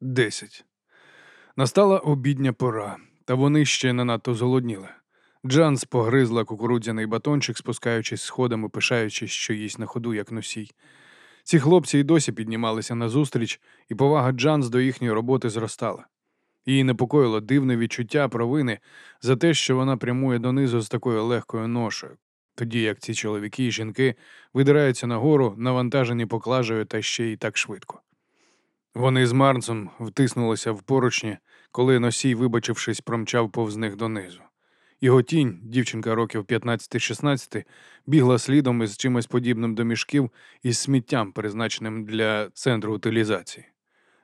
Десять. Настала обідня пора, та вони ще не надто зголодніли. Джанс погризла кукурудзяний батончик, спускаючись сходами, пишаючись, що їсть на ходу, як носій. Ці хлопці й досі піднімалися назустріч, і повага Джанс до їхньої роботи зростала. Її непокоїло дивне відчуття провини за те, що вона прямує донизу з такою легкою ношою, тоді як ці чоловіки і жінки видираються нагору, навантажені поклажею та ще й так швидко. Вони з Марнсом втиснулися в поручні, коли носій, вибачившись, промчав повз них донизу. Його тінь, дівчинка років 15-16, бігла слідом із чимось подібним до мішків із сміттям, призначеним для центру утилізації.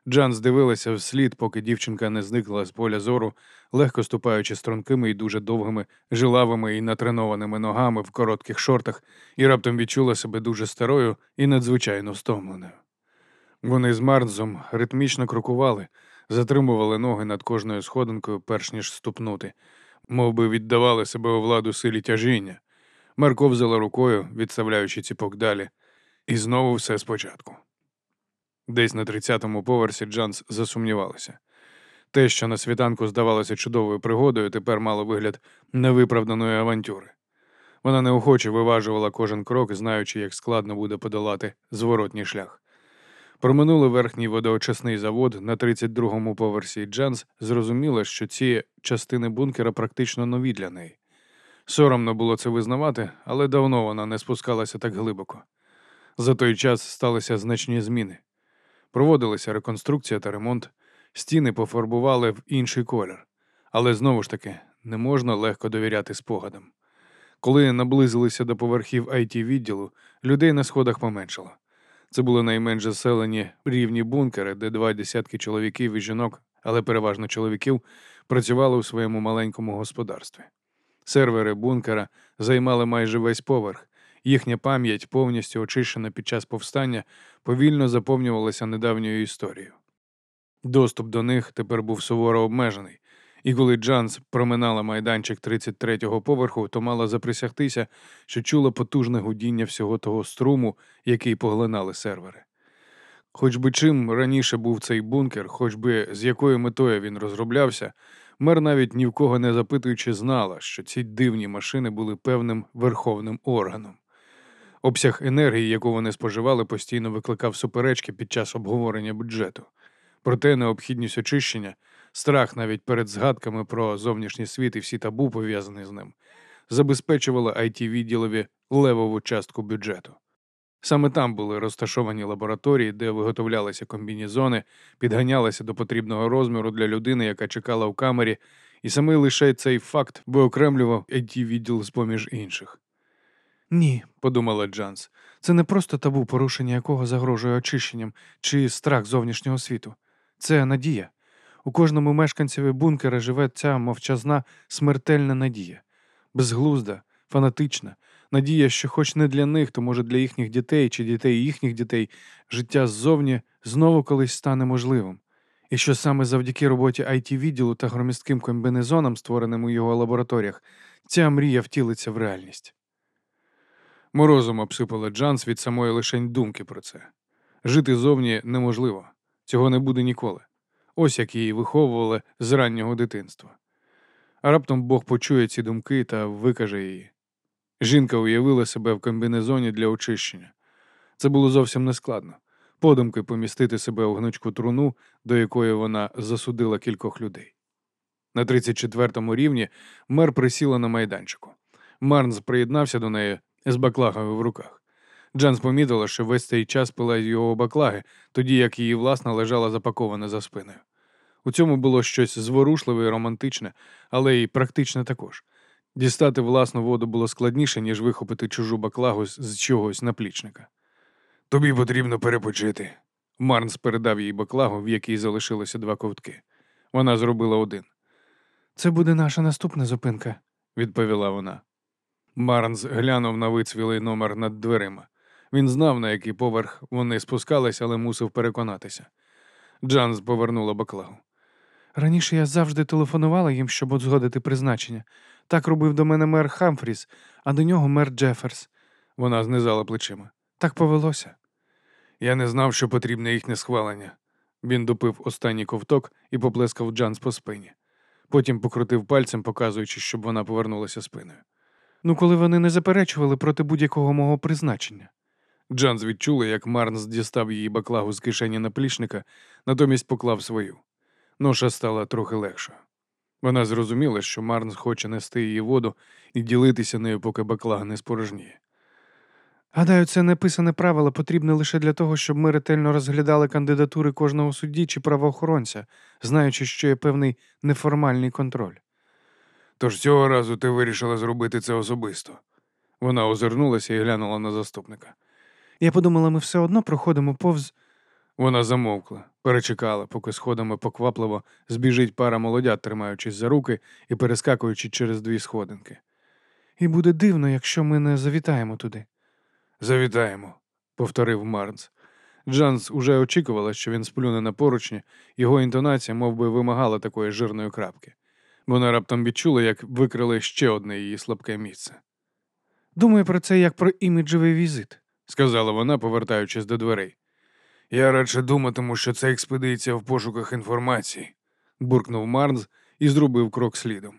Джан здивилася вслід, поки дівчинка не зникла з поля зору, легко ступаючи стрункими і дуже довгими, жилавими і натренованими ногами в коротких шортах, і раптом відчула себе дуже старою і надзвичайно стомленою. Вони з Марнзом ритмічно крокували, затримували ноги над кожною сходинкою, перш ніж ступнути, мов би віддавали себе у владу силі тяжіння. Марко взяла рукою, відставляючи ціпок далі, і знову все спочатку. Десь на тридцятому поверсі Джанс засумнівалася. Те, що на світанку здавалося чудовою пригодою, тепер мало вигляд невиправданої авантюри. Вона неохоче виважувала кожен крок, знаючи, як складно буде подолати зворотній шлях. Проминули верхній водоочисний завод на 32-му поверсі, Джанс зрозуміла, що ці частини бункера практично нові для неї. Соромно було це визнавати, але давно вона не спускалася так глибоко. За той час сталися значні зміни. Проводилася реконструкція та ремонт, стіни пофарбували в інший колір, але знову ж таки не можна легко довіряти спогадам. Коли наблизилися до поверхів it відділу, людей на сходах поменшало. Це були найменш заселені рівні бункери, де два десятки чоловіків і жінок, але переважно чоловіків, працювали у своєму маленькому господарстві. Сервери бункера займали майже весь поверх, Їхня пам'ять, повністю очищена під час повстання, повільно заповнювалася недавньою історією. Доступ до них тепер був суворо обмежений, і коли Джанс проминала майданчик 33-го поверху, то мала заприсягтися, що чула потужне гудіння всього того струму, який поглинали сервери. Хоч би чим раніше був цей бункер, хоч би з якою метою він розроблявся, мер навіть ні в кого не запитуючи знала, що ці дивні машини були певним верховним органом. Обсяг енергії, яку вони споживали, постійно викликав суперечки під час обговорення бюджету. Проте необхідність очищення, страх навіть перед згадками про зовнішній світ і всі табу, пов'язані з ним, забезпечувала it відділові левову частку бюджету. Саме там були розташовані лабораторії, де виготовлялися комбінізони, підганялися до потрібного розміру для людини, яка чекала в камері, і саме лише цей факт виокремлював it відділ з поміж інших. Ні, подумала Джанс, це не просто табу, порушення якого загрожує очищенням чи страх зовнішнього світу. Це надія. У кожному мешканцеві бункера живе ця мовчазна смертельна надія, безглузда, фанатична, надія, що, хоч не для них, то може для їхніх дітей чи дітей їхніх дітей, життя ззовні знову колись стане можливим. І що саме завдяки роботі it відділу та громістким комбінезонам, створеним у його лабораторіях, ця мрія втілиться в реальність. Морозом обсипала Джанс від самої лишень думки про це. Жити зовні неможливо, цього не буде ніколи. Ось як її виховували з раннього дитинства. А раптом Бог почує ці думки та викаже її. Жінка уявила себе в комбінезоні для очищення. Це було зовсім нескладно. Подумки помістити себе у гнучку труну, до якої вона засудила кількох людей. На 34-му рівні мер присіла на майданчику. Марнс приєднався до неї з баклагою в руках. Джанс помітила, що весь цей час пила його баклаги, тоді як її власна лежала запакована за спиною. У цьому було щось зворушливе і романтичне, але й практичне також. Дістати власну воду було складніше, ніж вихопити чужу баклагу з чогось наплічника. Тобі потрібно перепочити. Марнс передав їй баклагу, в якій залишилося два ковтки. Вона зробила один. Це буде наша наступна зупинка, відповіла вона. Марнс глянув на вицвілий номер над дверима. Він знав, на який поверх вони спускались, але мусив переконатися. Джанс повернула баклагу. Раніше я завжди телефонувала їм, щоб узгодити призначення. Так робив до мене мер Хамфріс, а до нього мер Джеферс. Вона знизала плечима. Так повелося. Я не знав, що потрібне їхнє схвалення. Він допив останній ковток і поплескав Джанс по спині. Потім покрутив пальцем, показуючи, щоб вона повернулася спиною. Ну, коли вони не заперечували проти будь-якого мого призначення. Джанс відчула, як Марнс дістав її баклагу з кишені наплічника, натомість поклав свою. Ноша стала трохи легшою. Вона зрозуміла, що Марнс хоче нести її воду і ділитися нею, поки баклага не спорожніє. Гадаю, це неписане правило потрібне лише для того, щоб ми ретельно розглядали кандидатури кожного судді чи правоохоронця, знаючи, що є певний неформальний контроль. Тож цього разу ти вирішила зробити це особисто. Вона озирнулася і глянула на заступника. Я подумала, ми все одно проходимо повз. Вона замовкла, перечекала, поки сходами поквапливо збіжить пара молодят, тримаючись за руки і перескакуючи через дві сходинки. І буде дивно, якщо ми не завітаємо туди. Завітаємо, повторив Марнс. Джанс уже очікувала, що він сплюне на поручні, його інтонація мов би, вимагала такої жирної крапки. Вона раптом відчула, як викрили ще одне її слабке місце. Думаю про це як про іміджевий візит, сказала вона, повертаючись до дверей. Я радше думатиму, що це експедиція в пошуках інформації, буркнув Марнс і зробив крок слідом.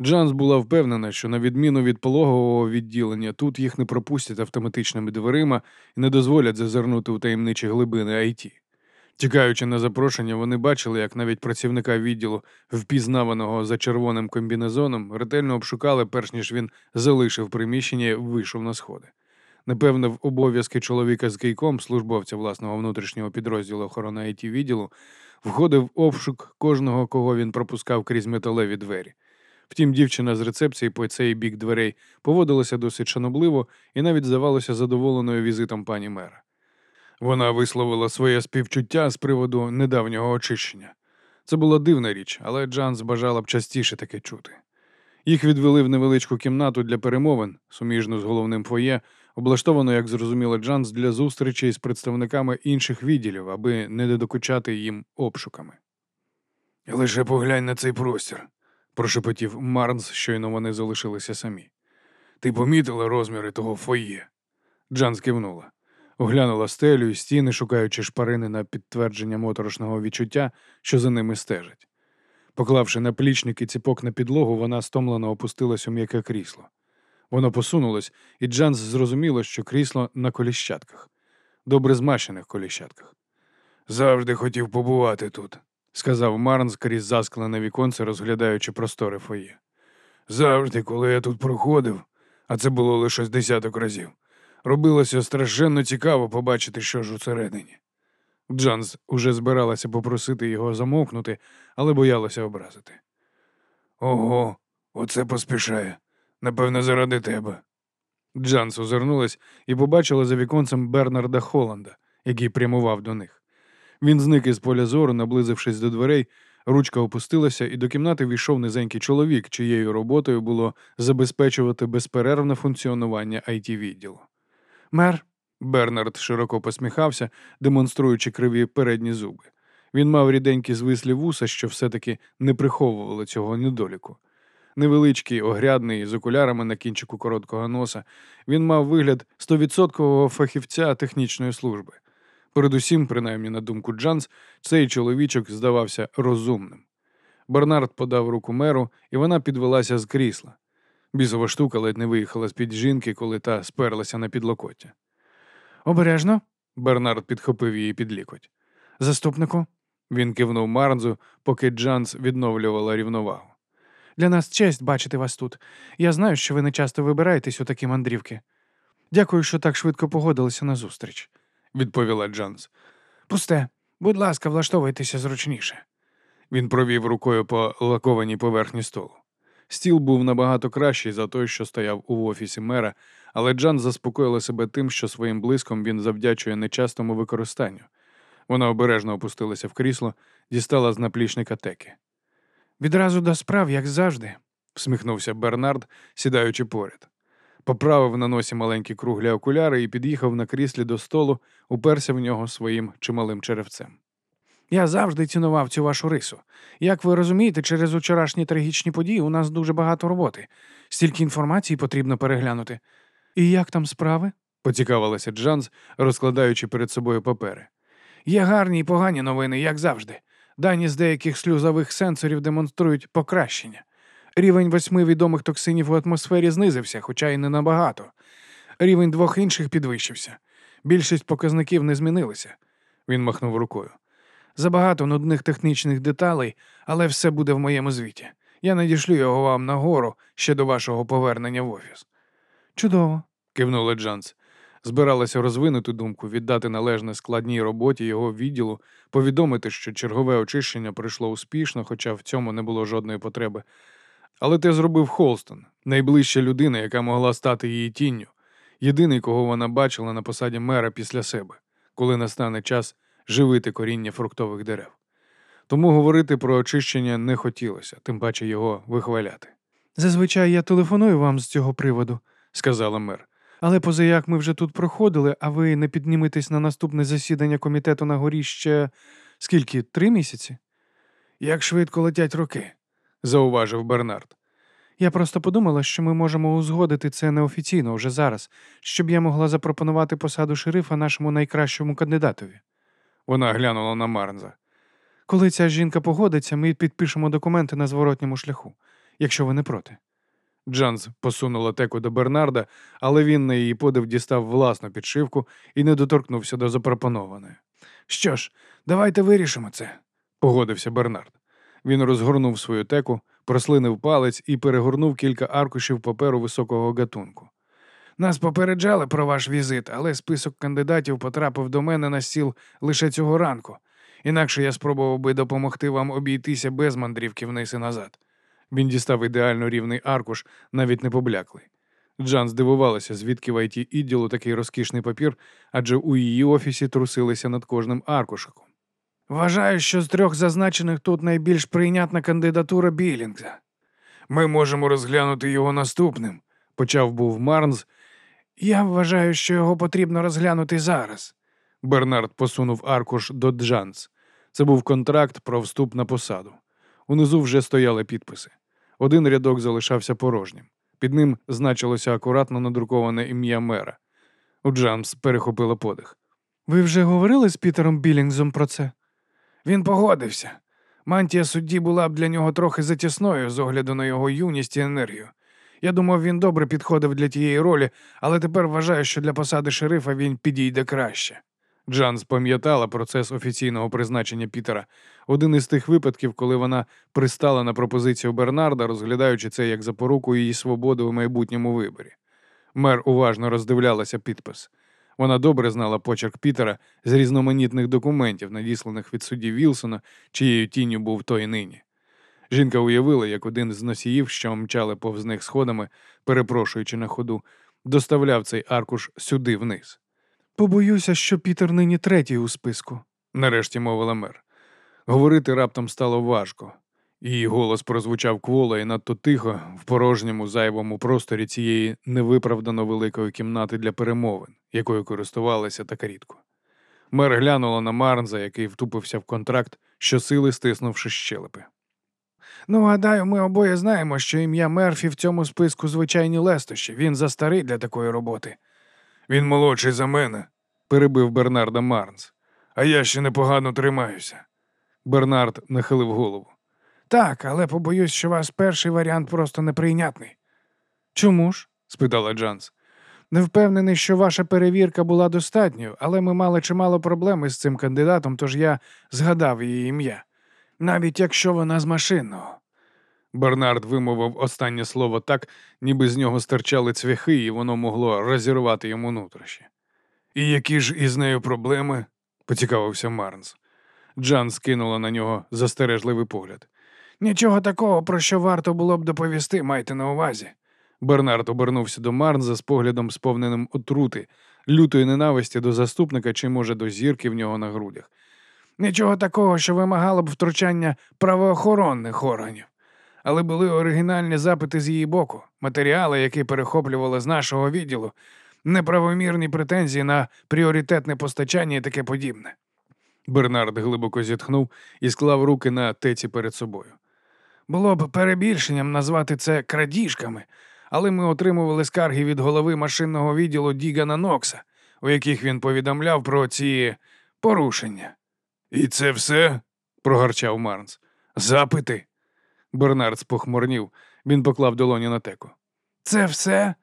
Джанс була впевнена, що, на відміну від пологового відділення, тут їх не пропустять автоматичними дверима і не дозволять зазирнути у таємничі глибини IT. Тікаючи на запрошення, вони бачили, як навіть працівника відділу, впізнаваного за червоним комбінезоном, ретельно обшукали, перш ніж він залишив приміщення і вийшов на сходи. Напевне, в обов'язки чоловіка з кийком, службовця власного внутрішнього підрозділу охорони it відділу, входив обшук кожного, кого він пропускав крізь металеві двері. Втім, дівчина з рецепції по цей бік дверей поводилася досить шанобливо і навіть здавалося задоволеною візитом пані мера. Вона висловила своє співчуття з приводу недавнього очищення. Це була дивна річ, але Джанс бажала б частіше таке чути. Їх відвели в невеличку кімнату для перемовин, суміжну з головним фоє, облаштовано, як зрозуміла Джанс, для зустрічей з представниками інших відділів, аби не додокучати їм обшуками. Лише поглянь на цей простір, прошепотів Марнс, щойно вони залишилися самі. Ти помітила розміри того фоє? Джанс кивнула. Оглянула стелю і стіни, шукаючи шпарини на підтвердження моторошного відчуття, що за ними стежать. Поклавши наплічник і ціпок на підлогу, вона стомлено опустилась у м'яке крісло. Воно посунулось, і Джанс зрозуміло, що крісло на коліщатках, добре змащених коліщатках. Завжди хотів побувати тут, сказав Марнс крізь засклене віконце, розглядаючи простори фоє. Завжди, коли я тут проходив, а це було лише з десяток разів, робилося страшенно цікаво побачити, що ж усередині. Джанс уже збиралася попросити його замовкнути, але боялася образити. Ого, оце поспішає. Напевне, заради тебе. Джанс озирнулась і побачила за віконцем Бернарда Холланда, який прямував до них. Він зник із поля зору, наблизившись до дверей, ручка опустилася, і до кімнати війшов низенький чоловік, чиєю роботою було забезпечувати безперервне функціонування it відділу. Мер. Бернард широко посміхався, демонструючи криві передні зуби. Він мав ріденькі звислі вуса, що все-таки не приховували цього недоліку. Невеличкий, огрядний, з окулярами на кінчику короткого носа, він мав вигляд стовідсоткового фахівця технічної служби. Передусім, принаймні на думку Джанс, цей чоловічок здавався розумним. Бернард подав руку меру, і вона підвелася з крісла. Бісова штука ледь не виїхала з під жінки, коли та сперлася на підлокоття. Обережно. Бернард підхопив її під лікоть. Заступнику, він кивнув Марнзу, поки Джанс відновлювала рівновагу. Для нас честь бачити вас тут. Я знаю, що ви не часто вибираєтесь у такі мандрівки. Дякую, що так швидко погодилися на зустріч», – відповіла Джанс. Пусте, будь ласка, влаштовуйтеся зручніше. Він провів рукою по лакованій поверхні столу. Стіл був набагато кращий за той, що стояв у офісі мера, але Джан заспокоїла себе тим, що своїм блиском він завдячує нечастому використанню. Вона обережно опустилася в крісло, дістала з наплічника теки. Відразу до справ, як завжди, всміхнувся Бернард, сідаючи поряд. Поправив на носі маленькі круглі окуляри і під'їхав на кріслі до столу, уперся в нього своїм чималим черевцем. Я завжди цінував цю вашу рису. Як ви розумієте, через вчорашні трагічні події у нас дуже багато роботи. Стільки інформації потрібно переглянути. І як там справи? поцікавилася Джанс, розкладаючи перед собою папери. Є гарні і погані новини, як завжди. Дані з деяких сльозових сенсорів демонструють покращення. Рівень восьми відомих токсинів в атмосфері знизився, хоча й не набагато. Рівень двох інших підвищився. Більшість показників не змінилися. Він махнув рукою. Забагато нудних технічних деталей, але все буде в моєму звіті. Я надішлю його вам нагору ще до вашого повернення в офіс. Чудово, кивнула Джанс. Збиралася розвинути думку, віддати належне складній роботі його відділу, повідомити, що чергове очищення пройшло успішно, хоча в цьому не було жодної потреби. Але те зробив Холстон, найближча людина, яка могла стати її тінню, єдиний, кого вона бачила на посаді мера після себе, коли настане час живити коріння фруктових дерев. Тому говорити про очищення не хотілося, тим паче його вихваляти. Зазвичай я телефоную вам з цього приводу, сказала мер. Але позаяк ми вже тут проходили, а ви не підніметесь на наступне засідання комітету на горі ще скільки? Три місяці? Як швидко летять роки, зауважив Бернард. Я просто подумала, що ми можемо узгодити це неофіційно вже зараз, щоб я могла запропонувати посаду шерифа нашому найкращому кандидатові. Вона глянула на Марнза. Коли ця жінка погодиться, ми підпишемо документи на зворотньому шляху, якщо ви не проти. Джанс посунула теку до Бернарда, але він на її подив дістав власну підшивку і не доторкнувся до запропонованої. Що ж, давайте вирішимо це, погодився Бернард. Він розгорнув свою теку, прослинив палець і перегорнув кілька аркушів паперу високого гатунку. Нас попереджали про ваш візит, але список кандидатів потрапив до мене на стіл лише цього ранку. Інакше я спробував би допомогти вам обійтися без мандрівки вниз і назад. Він дістав ідеально рівний аркуш, навіть не побляклий. Джан здивувалася, звідки в it відділу такий розкішний папір, адже у її офісі трусилися над кожним аркушиком. Вважаю, що з трьох зазначених тут найбільш прийнятна кандидатура Білінгса. Ми можемо розглянути його наступним, почав був Марнс. Я вважаю, що його потрібно розглянути зараз. Бернард посунув аркуш до Джанс. Це був контракт про вступ на посаду. Унизу вже стояли підписи. Один рядок залишався порожнім. Під ним значилося акуратно надруковане ім'я мера. У Джамс перехопило подих. Ви вже говорили з Пітером Білінгзом про це? Він погодився. Мантія судді була б для нього трохи затісною з огляду на його юність і енергію. Я думав, він добре підходив для тієї ролі, але тепер вважаю, що для посади шерифа він підійде краще. Джанс пам'ятала процес офіційного призначення Пітера, один із тих випадків, коли вона пристала на пропозицію Бернарда, розглядаючи це як запоруку її свободи у майбутньому виборі. Мер уважно роздивлялася підпис. Вона добре знала почерк Пітера з різноманітних документів, надісланих від судді Вілсона, чиєю тінню був той нині. Жінка уявила, як один з носіїв, що мчали повз них сходами, перепрошуючи на ходу, доставляв цей аркуш сюди вниз. Побоюся, що Пітер нині третій у списку, нарешті мовила мер. Говорити раптом стало важко. Її голос прозвучав кволо і надто тихо в порожньому зайвому просторі цієї невиправдано великої кімнати для перемовин, якою користувалася така рідко. Мер глянула на Марнза, який втупився в контракт, щосили стиснувши щелепи. Ну, гадаю, ми обоє знаємо, що ім'я Мерфі в цьому списку звичайні лестощі. Він застарий для такої роботи. Він молодший за мене, перебив Бернарда Марнс. А я ще непогано тримаюся. Бернард нахилив голову. Так, але побоюсь, що ваш перший варіант просто неприйнятний. Чому ж? спитала Джанс. Не впевнений, що ваша перевірка була достатньою, але ми мали чимало проблем із цим кандидатом, тож я згадав її ім'я, навіть якщо вона з машинного. Бернард вимовив останнє слово так, ніби з нього стирчали цвяхи, і воно могло розірвати йому нутрощі. І які ж із нею проблеми? поцікавився Марнс. Джан скинула на нього застережливий погляд. Нічого такого, про що варто було б доповісти, майте на увазі. Бернард обернувся до Марнза з поглядом, сповненим отрути, лютої ненависті до заступника чи, може, до зірки в нього на грудях. Нічого такого, що вимагало б втручання правоохоронних органів. Але були оригінальні запити з її боку, матеріали, які перехоплювали з нашого відділу, неправомірні претензії на пріоритетне постачання і таке подібне. Бернард глибоко зітхнув і склав руки на теці перед собою. Було б перебільшенням назвати це крадіжками, але ми отримували скарги від голови машинного відділу Дігана Нокса, у яких він повідомляв про ці порушення. І це все? прогарчав Марнс. Запити. Бернард спохмурнів. Він поклав долоні на теку. Це все?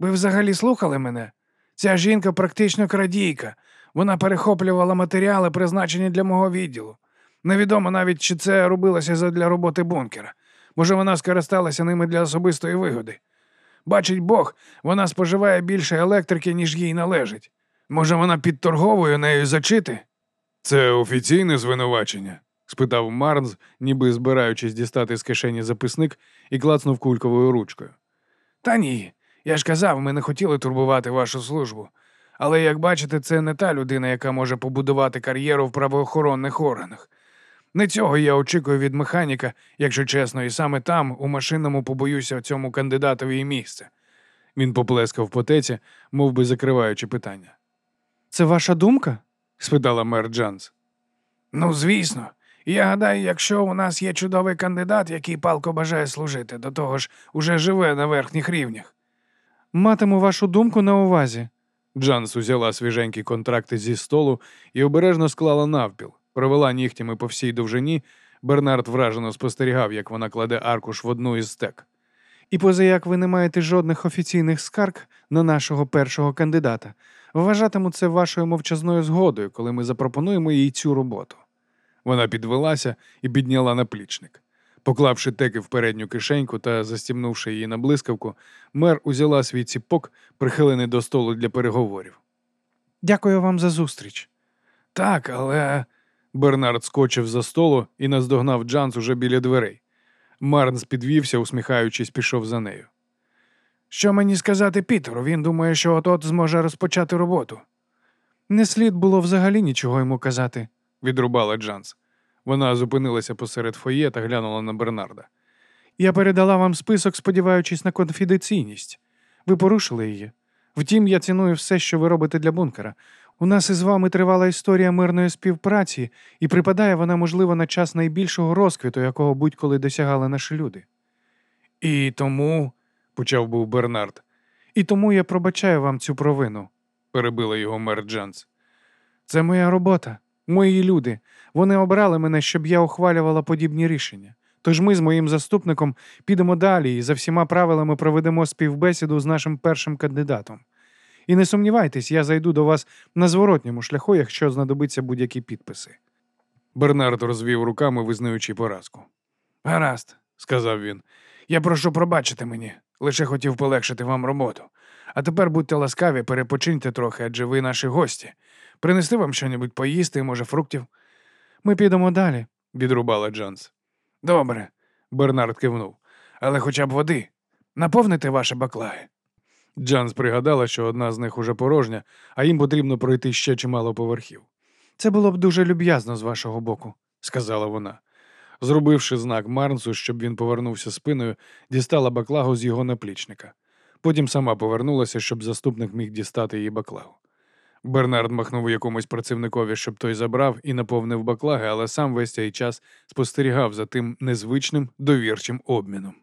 Ви взагалі слухали мене? Ця жінка практично крадійка. Вона перехоплювала матеріали, призначені для мого відділу. Невідомо навіть, чи це робилося задля роботи бункера. Може, вона скористалася ними для особистої вигоди. Бачить Бог, вона споживає більше електрики, ніж їй належить. Може, вона підторговує нею зачити? Це офіційне звинувачення? Спитав Марнс, ніби збираючись дістати з кишені записник і клацнув кульковою ручкою. Та ні. Я ж казав, ми не хотіли турбувати вашу службу. Але, як бачите, це не та людина, яка може побудувати кар'єру в правоохоронних органах. Не цього я очікую від механіка, якщо чесно, і саме там, у машинному, побоюся цьому кандидатові і місце. Він поплескав по теці, мов би закриваючи питання. Це ваша думка? спитала мер Джанс. Ну, звісно. Я гадаю, якщо у нас є чудовий кандидат, який палко бажає служити, до того ж уже живе на верхніх рівнях. Матиму вашу думку на увазі. Джанс узяла свіженькі контракти зі столу і обережно склала навпіл, провела нігтями по всій довжині. Бернард вражено спостерігав, як вона кладе аркуш в одну із стек. І позаяк ви не маєте жодних офіційних скарг на нашого першого кандидата, вважатиму це вашою мовчазною згодою, коли ми запропонуємо їй цю роботу. Вона підвелася і підняла наплічник. Поклавши теки в передню кишеньку та застібнувши її на блискавку, мер узяла свій ціпок, прихилений до столу для переговорів. Дякую вам за зустріч. Так, але. Бернард скочив за столу і наздогнав Джанс уже біля дверей. Марнс підвівся, усміхаючись, пішов за нею. Що мені сказати Пітеру? Він думає, що от-от зможе розпочати роботу. Не слід було взагалі нічого йому казати, відрубала Джанс. Вона зупинилася посеред фоє та глянула на Бернарда. Я передала вам список, сподіваючись на конфіденційність. Ви порушили її. Втім, я ціную все, що ви робите для бункера. У нас із вами тривала історія мирної співпраці, і припадає вона, можливо, на час найбільшого розквіту, якого будь-коли досягали наші люди. І тому, почав був Бернард, і тому я пробачаю вам цю провину, перебила його мер Джанс. Це моя робота, мої люди. Вони обрали мене, щоб я ухвалювала подібні рішення. Тож ми з моїм заступником підемо далі і за всіма правилами проведемо співбесіду з нашим першим кандидатом. І не сумнівайтесь, я зайду до вас на зворотньому шляху, якщо знадобиться будь-які підписи. Бернард розвів руками, визнаючи поразку. Гаразд, сказав він. Я прошу пробачити мені, лише хотів полегшити вам роботу. А тепер будьте ласкаві, перепочиньте трохи, адже ви наші гості. Принести вам щось поїсти, може, фруктів. Ми підемо далі, відрубала Джанс. Добре, Бернард кивнув. Але хоча б води. Наповните ваші баклаги. Джанс пригадала, що одна з них уже порожня, а їм потрібно пройти ще чимало поверхів. Це було б дуже люб'язно з вашого боку, сказала вона. Зробивши знак Марнсу, щоб він повернувся спиною, дістала баклагу з його наплічника. Потім сама повернулася, щоб заступник міг дістати її баклагу. Бернард махнув якомусь працівникові, щоб той забрав і наповнив баклаги, але сам весь цей час спостерігав за тим незвичним довірчим обміном.